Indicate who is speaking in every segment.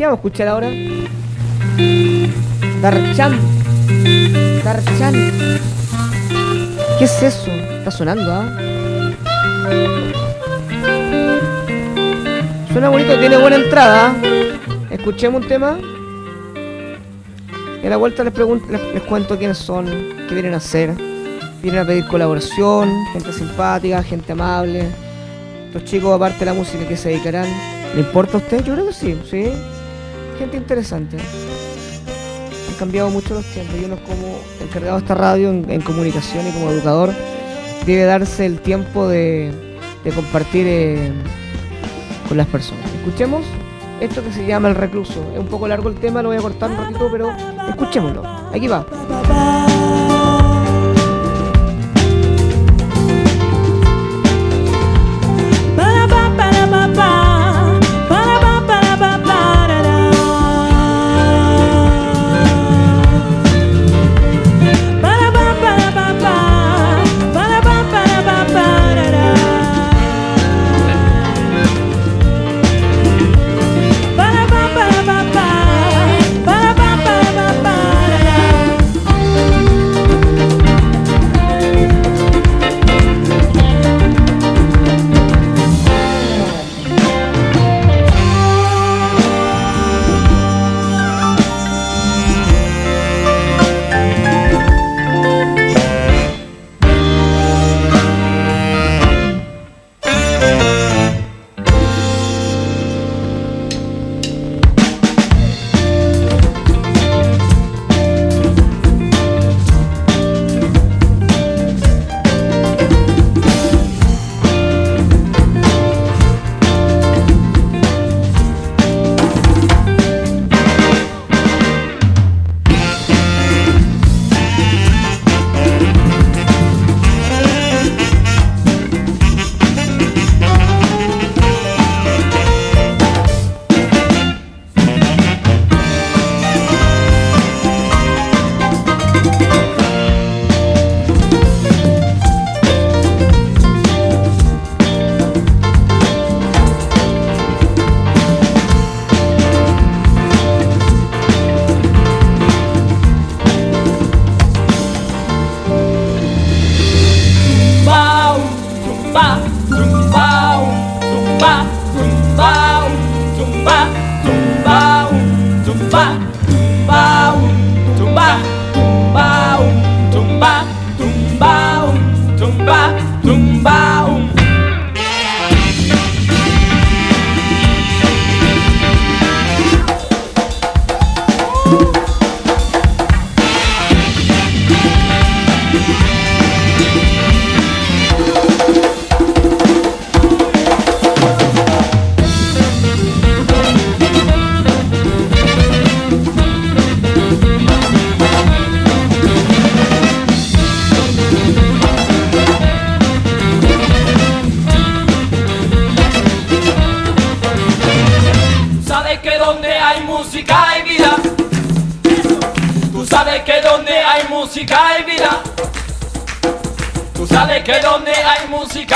Speaker 1: ¿Qué vamos a escuchar ahora? Darchan. Darchan. ¿Qué es eso? Está sonando, ¿ah? Suena bonito, tiene buena entrada. Escuchemos un tema. Y a la vuelta les, les cuento quiénes son, qué vienen a hacer. Vienen a pedir colaboración, gente simpática, gente amable. Los chicos, aparte de la música, que se dedicarán. ¿Le importa a usted? Yo creo que sí, sí. Gente interesante. Han cambiado mucho los tiempos y uno como encargado de esta radio en, comunicación y como educador debe darse el tiempo de, de compartir eh, con las personas. Escuchemos esto que se llama El Recluso. Es un poco largo el tema, lo voy a cortar un ratito, pero escuchémoslo. Aquí va.
Speaker 2: Tú sabes que donde hay música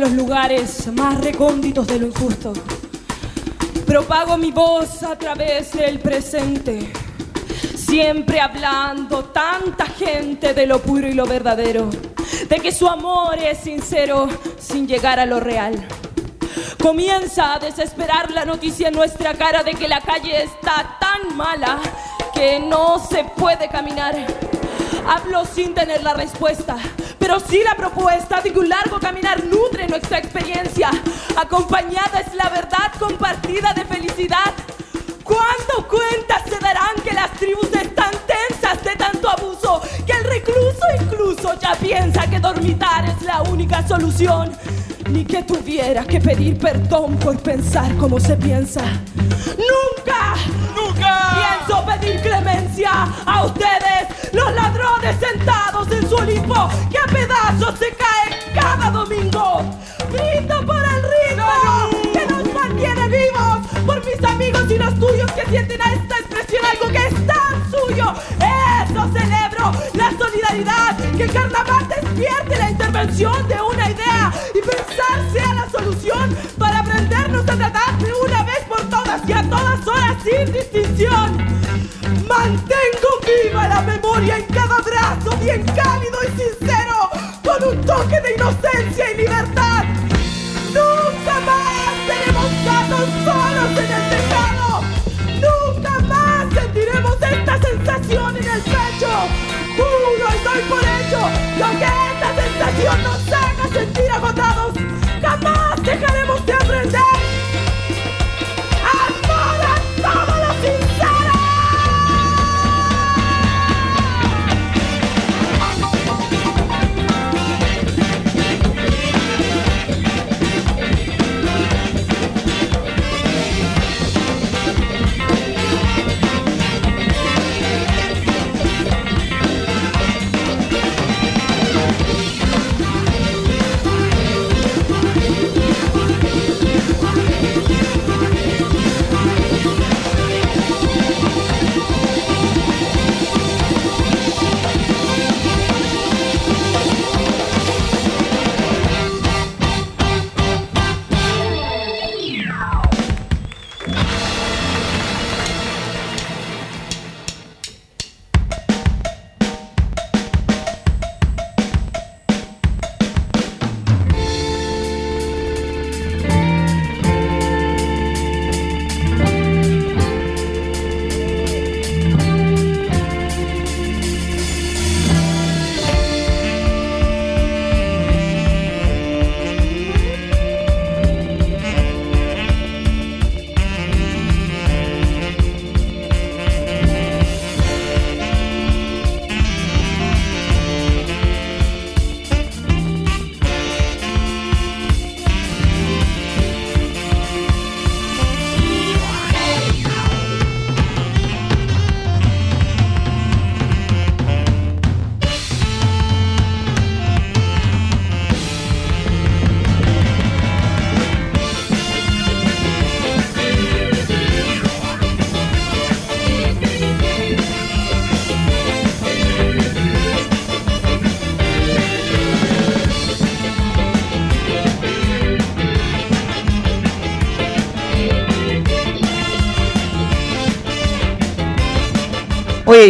Speaker 2: los lugares más recónditos de lo injusto. Propago mi voz a través del presente, siempre hablando tanta gente de lo puro y lo verdadero, de que su amor es sincero sin llegar a lo real. Comienza a desesperar la noticia en nuestra cara de que la calle está tan mala que no se puede caminar. Hablo sin tener la respuesta, pero sí la propuesta de un largo caminar nutre nuestra experiencia. Acompañada es la verdad compartida de felicidad. ¿Cuándo cuentas se darán que las tribus están tensas de tanto abuso? Que el recluso incluso ya piensa que dormitar es la única solución. Ni que tuviera que pedir perdón por pensar como se piensa. ¡Nunca! Pienso pedir clemencia a ustedes, los ladrones sentados en su Olimpo, que a pedazos se caen cada domingo. Brindo por el ritmo que nos mantiene vivos, por mis amigos y los tuyos que sienten a esta expresión algo que es tan suyo. Eso celebro, la solidaridad, que el carnaval despierte la intervención de una idea y pensar sea la solución para aprendernos a tratar de una vez todas horas sin distinción. Mantengo viva la memoria en cada abrazo, bien cálido y sincero, con un toque de inocencia y libertad.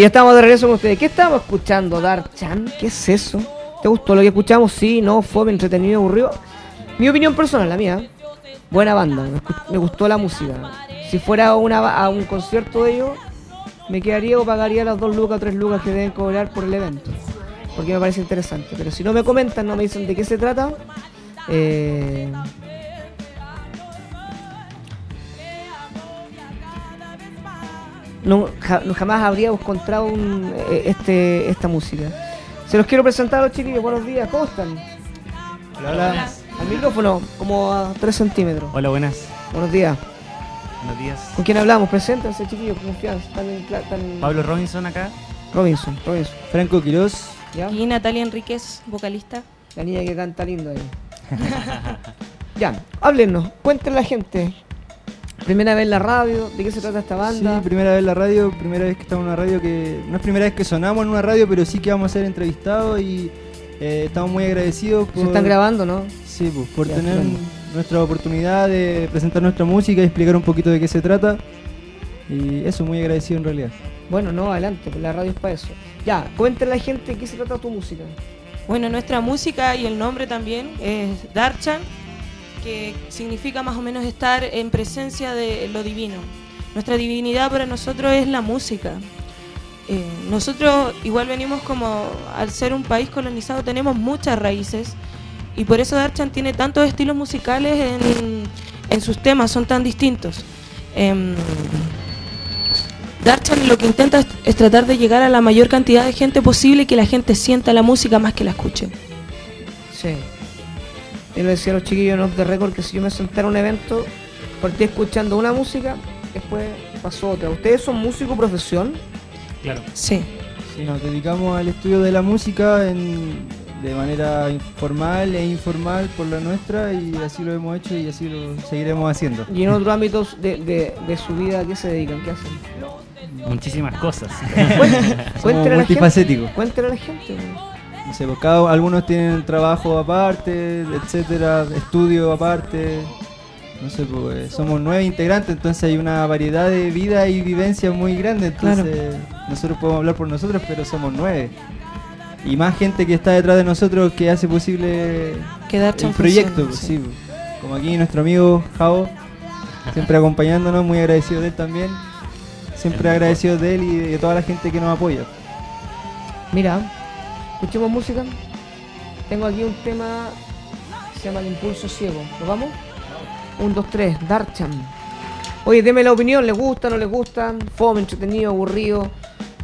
Speaker 1: Ya estamos de regreso con ustedes. ¿Qué estamos escuchando, Dark Chan? ¿Qué es eso? ¿Te gustó lo que escuchamos? Sí, no, fue entretenido, aburrido. Mi opinión personal, la mía. Buena banda, me, gustó la música. Si fuera una, a un concierto de ellos, me quedaría o pagaría las dos lucas o tres lucas que deben cobrar por el evento. Porque me parece interesante. Pero si no me comentan, no me dicen de qué se trata, eh, no, ja- no- jamás habríamos encontrado un, eh, este, esta música. Se los quiero presentar a los chiquillos. Buenos días, ¿cómo están?
Speaker 3: Hola, hola.
Speaker 1: Al micrófono, como a 3 centímetros.
Speaker 3: Hola, buenas.
Speaker 1: Buenos días.
Speaker 3: Buenos días.
Speaker 1: ¿Con quién hablamos? Preséntense, chiquillos, con confianza.
Speaker 3: Pablo Robinson acá.
Speaker 1: Robinson, Robinson.
Speaker 4: Franco Quiroz.
Speaker 1: ¿Ya?
Speaker 2: Y Natalia Enríquez, vocalista.
Speaker 1: La niña que canta lindo ahí. ya, háblenos, cuéntenle a la gente. Primera vez en la radio, ¿de qué se trata esta banda?
Speaker 4: Sí, primera vez en la radio, primera vez que estamos en una radio que. No es primera vez que sonamos en una radio, pero sí que vamos a ser entrevistados y Eh, estamos muy agradecidos por,
Speaker 2: Se están grabando, ¿no?
Speaker 4: sí, pues, por
Speaker 2: Ya,
Speaker 4: tener
Speaker 2: bueno.
Speaker 4: nuestra oportunidad de presentar nuestra música y explicar un poquito de qué se trata. Y eso, muy agradecido en realidad.
Speaker 2: Bueno, no, adelante, pues la radio es para eso. Ya, cuéntale a la gente de qué se trata tu música.
Speaker 1: Bueno, nuestra música y el nombre también es Darchan, que significa más o menos estar en presencia de lo divino. Nuestra divinidad para nosotros es la música. Eh, nosotros igual venimos como, al ser un país colonizado, tenemos muchas raíces y por eso Darchan tiene tantos estilos musicales en, en sus temas, son tan distintos. Em, Darchan lo que intenta es, tratar de llegar a la mayor cantidad de gente posible y que la gente sienta la música más que la escuche.
Speaker 2: Sí. Yo le decía a los chiquillos en Off the Record que si yo me sentara a un evento, partí escuchando una música, después pasó otra. ¿Ustedes son músico profesión?
Speaker 5: Claro.
Speaker 1: Sí.
Speaker 4: Sí, nos dedicamos al estudio de la música en- de manera informal e informal por la nuestra y así lo hemos hecho y así lo seguiremos haciendo.
Speaker 2: Y en otros ámbitos de, de, de su vida, ¿a qué se dedican? ¿Qué hacen?
Speaker 5: Muchísimas cosas.
Speaker 2: Cuéntale a la gente. a la gente.
Speaker 4: No sé, pues cada- algunos tienen trabajo aparte, etcétera, estudio aparte. No sé, pues eh, somos nueve integrantes, entonces hay una variedad de vida y vivencia muy grande. Entonces nosotros podemos hablar por nosotros, pero somos nueve. Y más gente que está detrás de nosotros que hace posible
Speaker 1: Que Darchan
Speaker 4: el proyecto.
Speaker 1: funcione,
Speaker 4: pues,
Speaker 1: sí.
Speaker 4: sí, pues. Como aquí nuestro amigo Jao, siempre acompañándonos, muy agradecido de él también. Siempre agradecido de él y de toda la gente que nos apoya.
Speaker 2: Mira, escuchemos música. Tengo aquí un tema que se llama El Impulso Ciego. ¿Nos vamos? Un, dos, tres, Darchan. Oye, deme la opinión, ¿les gusta, no les gusta? Fome, entretenido, aburrido.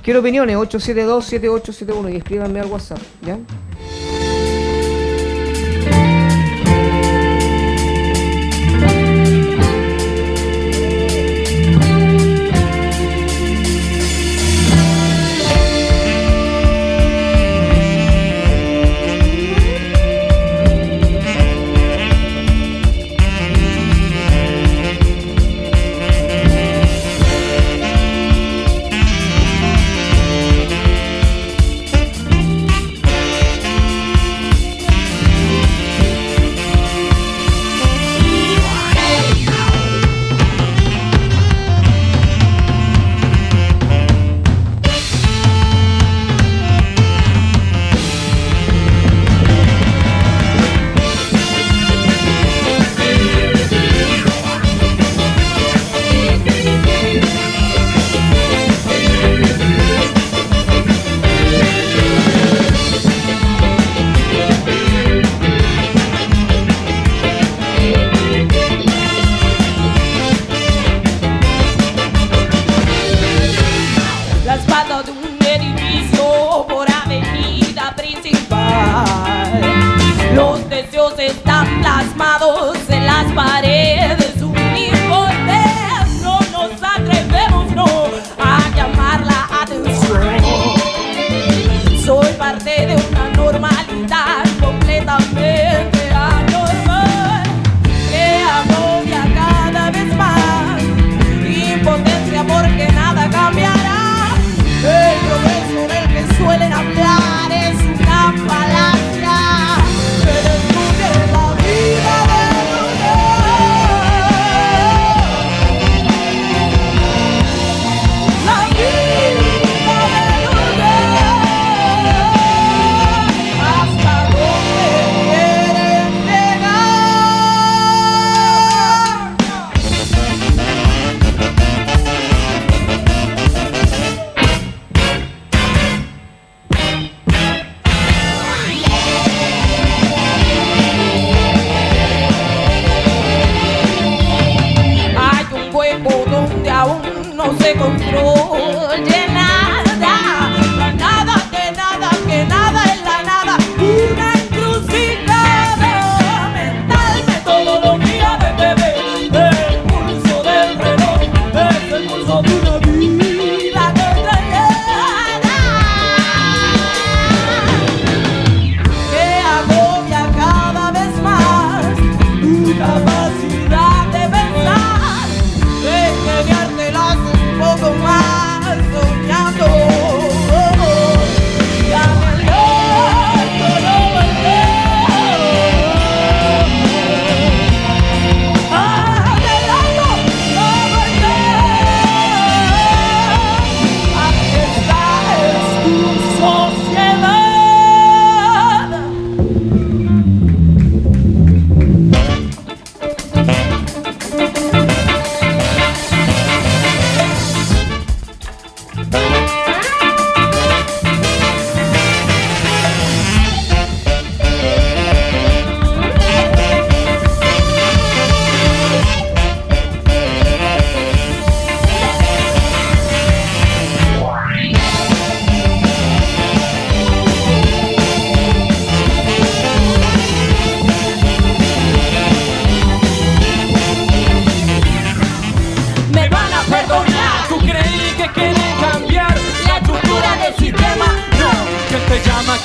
Speaker 2: Quiero opiniones, 872-7871 y escríbanme al WhatsApp, ¿ya?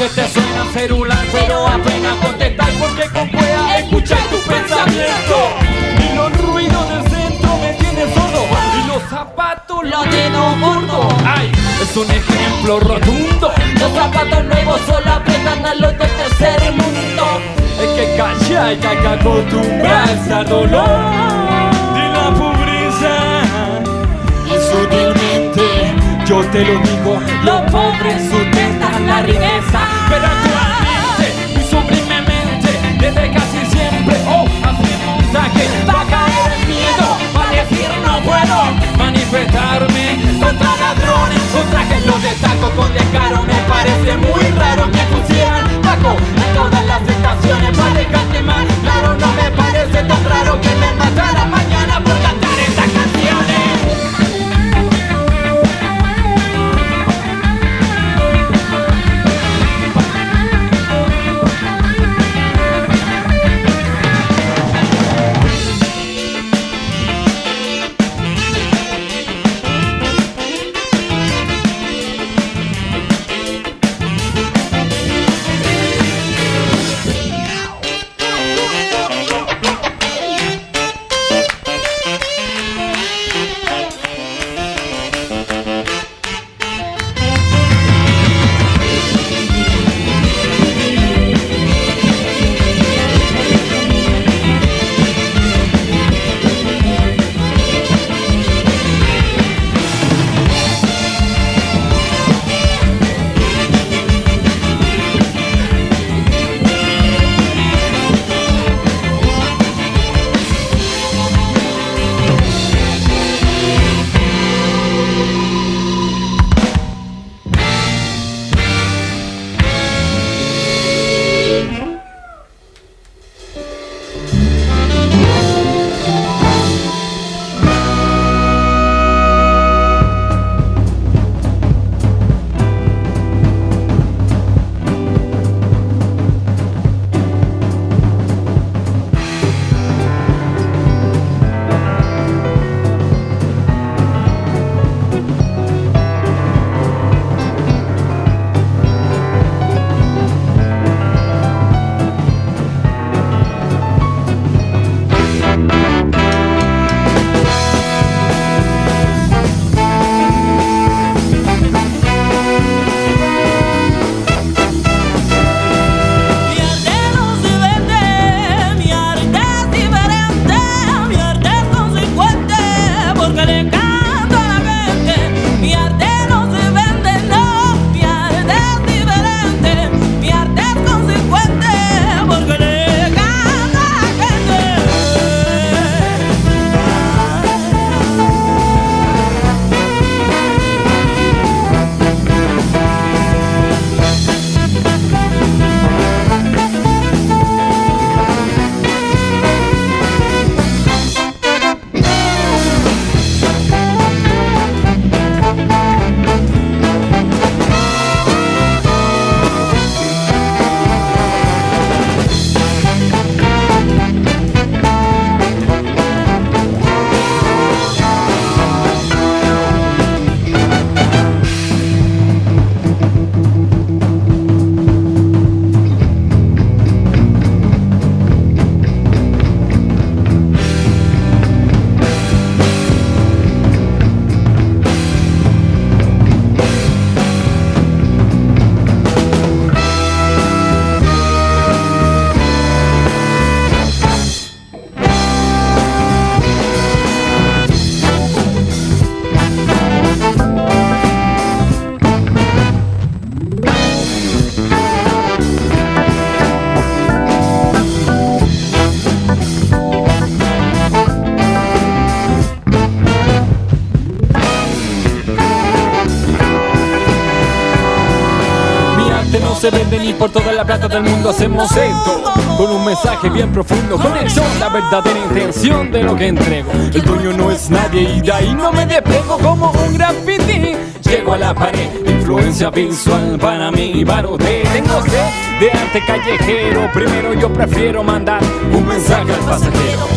Speaker 1: Que
Speaker 5: te suenan celular, pero apenas contestar porque con pueda escuchar tu pensamiento. Y los ruidos del centro me tienen sordo. Y los zapatos los dedos gordos. Ay, es un ejemplo rotundo. Los zapatos nuevos solo aprietan a los del tercer mundo. Es que calla hay que acostumbrarse al dolor de la pobreza. Y sutilmente yo te lo digo, los pobres sustentan la riqueza. Pero
Speaker 2: la
Speaker 5: plata del mundo hacemos esto. Con un mensaje bien profundo Conexión, la verdadera intención de lo que entrego. El dueño no es nadie y de ahí no me despego como un graffiti Llego a la pared, influencia visual para mí para usted Tengo sed de arte callejero Primero yo prefiero mandar un mensaje al pasajero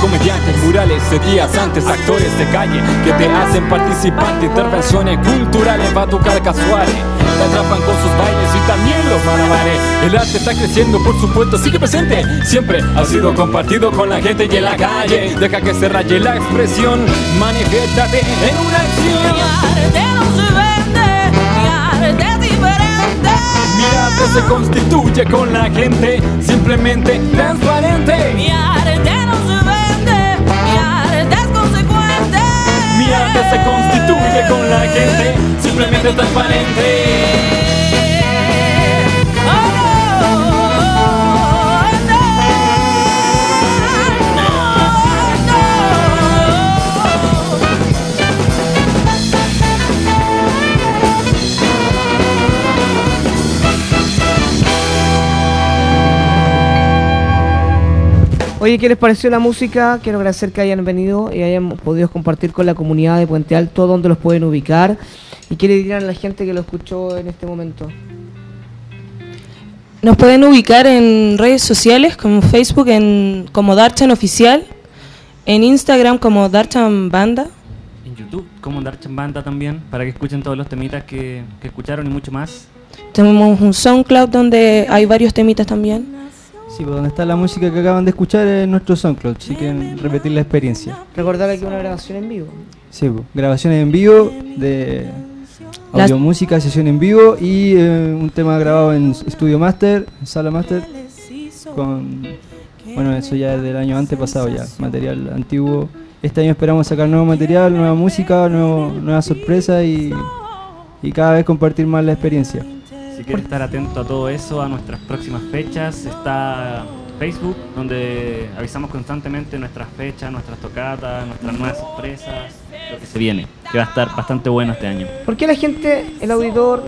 Speaker 2: comediantes, murales de días antes, actores de calle que te hacen participante, intervenciones culturales, batucadas casuales. Te atrapan con sus bailes y también los malabares. El arte está creciendo, por supuesto, sigue presente. Siempre ha sido compartido con la gente y en la calle. Deja que se raye la expresión, manifiéstate en una acción.
Speaker 6: Mi arte se
Speaker 2: constituye con la gente, simplemente transparente.
Speaker 6: Arte se
Speaker 2: constituye con la gente, simplemente transparente.
Speaker 1: Oye, ¿qué les pareció la música? Quiero agradecer que hayan venido y hayan podido compartir con la comunidad de Puente Alto, dónde los pueden ubicar. ¿Y qué le dirán a la gente que lo escuchó en este momento?
Speaker 7: Nos pueden ubicar en redes sociales como Facebook en, como Darchan Oficial, en Instagram como Darchan Banda.
Speaker 5: En YouTube, como Darchan Banda también, para que escuchen todos los temitas que, que escucharon y mucho más.
Speaker 7: Tenemos un SoundCloud donde hay varios temitas también.
Speaker 4: Sí, pues donde está la música que acaban de escuchar es nuestro SoundCloud, si quieren repetir la experiencia.
Speaker 1: Recordar que una grabación en vivo.
Speaker 4: Sí, pues, grabaciones en vivo de audio música, sesión en vivo y eh, un tema grabado en Studio Master, en Sala Master, con, bueno, eso ya es del año antepasado ya, material antiguo. Este año esperamos sacar nuevo material, nueva música, nuevo, nueva sorpresa y, y cada vez compartir más la experiencia.
Speaker 5: Si quieren estar atento a todo eso, a nuestras próximas fechas, está Facebook, donde avisamos constantemente nuestras fechas, nuestras tocatas, nuestras nuevas sorpresas, lo que se viene, que va a estar bastante bueno este año.
Speaker 1: ¿Por qué la gente, el auditor,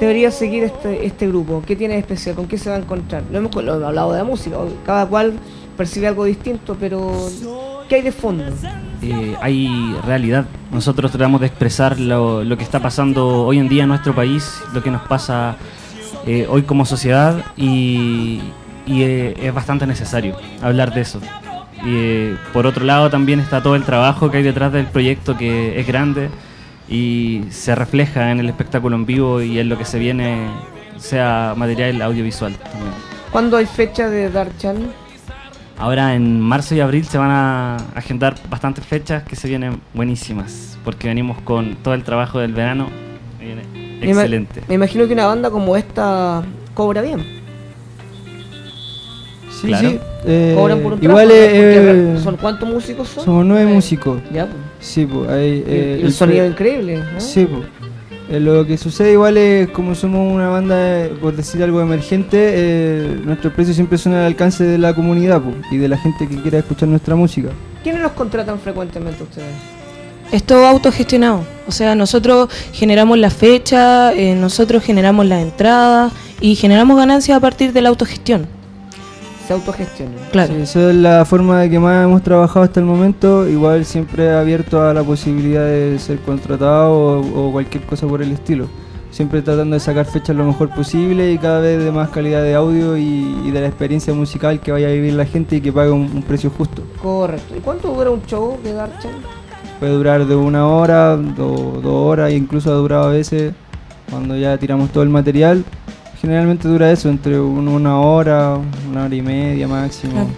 Speaker 1: debería seguir este, este grupo? ¿Qué tiene de especial? ¿Con qué se va a encontrar? Lo hemos, hemos hablado de la música, cada cual percibe algo distinto, pero ¿qué hay de fondo?
Speaker 5: eh, hay realidad. Nosotros tratamos de expresar lo, lo que está pasando hoy en día en nuestro país, lo que nos pasa eh, hoy como sociedad y, y, eh, es bastante necesario hablar de eso. Y, eh, por otro lado también está todo el trabajo que hay detrás del proyecto que es grande y se refleja en el espectáculo en vivo y en lo que se viene, sea material audiovisual también.
Speaker 1: ¿Cuándo hay fecha de Darchan?
Speaker 5: Ahora en marzo y abril se van a agendar bastantes fechas que se vienen buenísimas, porque venimos con todo el trabajo del verano. Viene excelente.
Speaker 1: Me imagino que una banda como esta cobra bien.
Speaker 4: Sí,
Speaker 5: Claro.
Speaker 4: sí. eh,
Speaker 1: Cobran por un
Speaker 4: igual
Speaker 1: trabajo,
Speaker 4: eh,
Speaker 1: porque
Speaker 4: eh,
Speaker 1: ¿Son cuántos músicos son?
Speaker 4: somos nueve
Speaker 1: Eh,
Speaker 4: músicos.
Speaker 1: Ya, pues.
Speaker 4: Sí, pues hay,
Speaker 1: Y-
Speaker 4: eh,
Speaker 1: y el
Speaker 4: el
Speaker 1: sonido increíble, ¿no?
Speaker 4: Sí, pues. Eh, lo que sucede igual es como somos una banda, por decir algo emergente, eh, nuestros precios siempre son al alcance de la comunidad pues, y de la gente que quiera escuchar nuestra música.
Speaker 1: ¿Quiénes los contratan frecuentemente ustedes?
Speaker 7: Es todo autogestionado. O sea, nosotros generamos la fecha, eh, nosotros generamos la entrada y generamos ganancias a partir de la autogestión.
Speaker 1: Se autogestionan.
Speaker 7: Claro.
Speaker 4: Sí, esa es la forma de que más hemos trabajado hasta el momento. Igual siempre abierto a la posibilidad de ser contratado o, o cualquier cosa por el estilo. Siempre tratando de sacar fechas lo mejor posible y cada vez de más calidad de audio y, y de la experiencia musical que vaya a vivir la gente y que pague un, un precio justo.
Speaker 1: Correcto. ¿Y cuánto dura un show de Darchan?
Speaker 4: Puede durar de una hora, do- dos horas, e incluso ha durado a veces cuando ya tiramos todo el material. Generalmente dura eso, entre un- una hora, una hora y media máximo.
Speaker 7: Claro.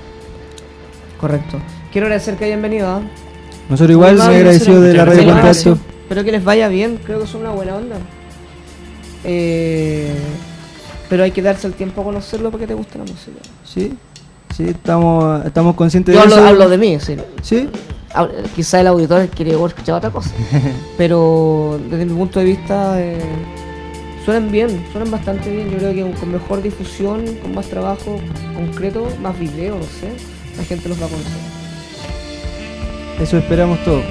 Speaker 1: Correcto. Quiero agradecer que hayan venido. ¿ah?
Speaker 4: Nosotros igual,
Speaker 1: Muy
Speaker 4: agradecidos de la radio. Contacto.
Speaker 1: Espero que les vaya bien. Creo que son una buena onda. Eh, pero hay que darse el tiempo a conocerlo porque te gusta la música.
Speaker 4: Sí, sí, estamos, estamos conscientes
Speaker 1: Yo
Speaker 4: de
Speaker 1: hablo,
Speaker 4: eso.
Speaker 1: hablo de mí, sí.
Speaker 4: Sí,
Speaker 1: Quizá el auditor quiere escuchar otra cosa. pero desde mi punto de vista eh, suenan bien, suenan bastante bien. Yo creo que con mejor difusión, con más trabajo concreto, más video, no sé, la gente los va a conocer.
Speaker 4: eso esperamos todos.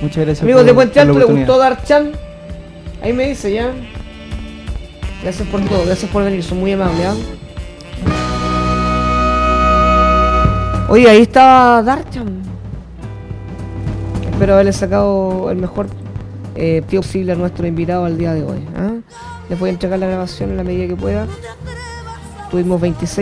Speaker 4: Muchas gracias.
Speaker 1: Amigos
Speaker 4: por-
Speaker 1: de Puente Alto, ¿le gustó Darchan? Ahí me dice ya. Gracias por todo, gracias por venir, son muy amables. ¿ah? Oye, ahí estaba Darchan. Espero haberle sacado el mejor eh, tío posible a nuestro invitado al día de hoy. ¿ah? Les voy a entregar la grabación en la medida que pueda. Tuvimos 26